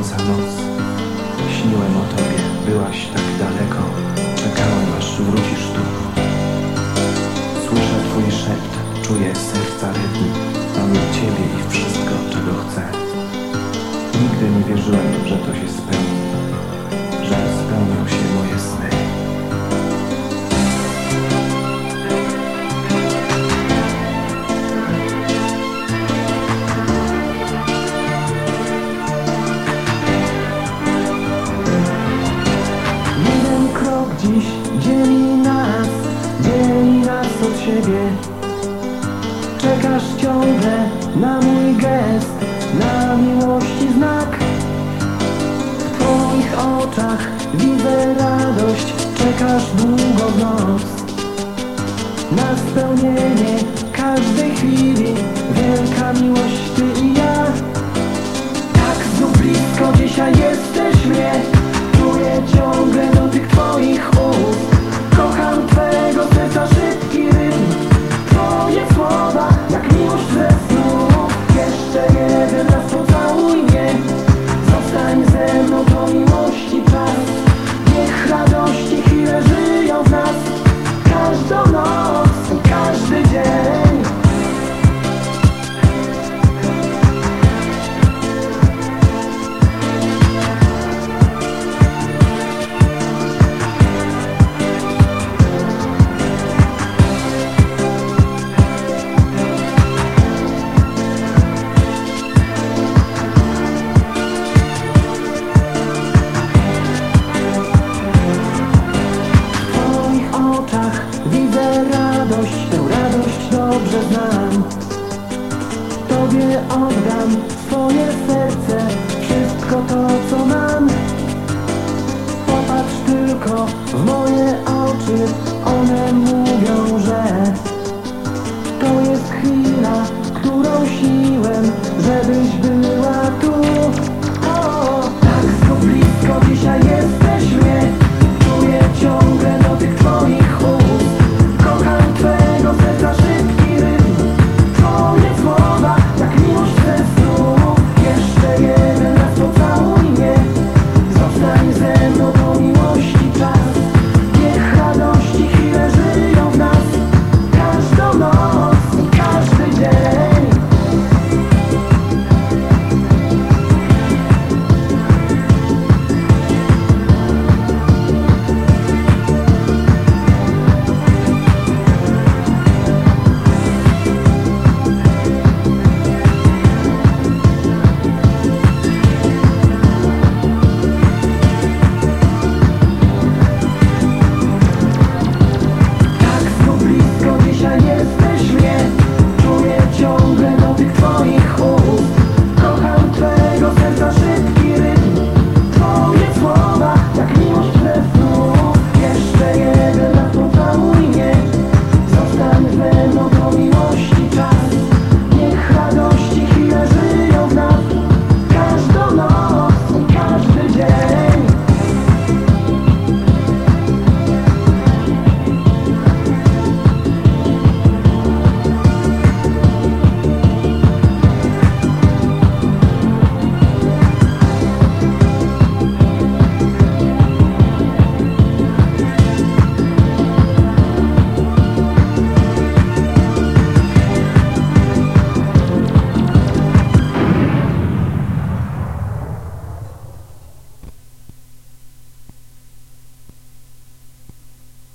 gorąca noc. Śniłem o tobie, byłaś tak daleko. Czekałem, aż wrócisz tu. Słyszę twój szept, czuję serca rytm. Mam ciebie i wszystko, czego chcę. Nigdy nie wierzyłem, że to się spełni, Czekasz ciągle na mój gest, na miłości znak. W twoich oczach widzę radość, czekasz długo w noc. Na spełnienie każdej chwili, wielka Never enough dobrze znam. Tobie oddam swoje serce, wszystko to co mam.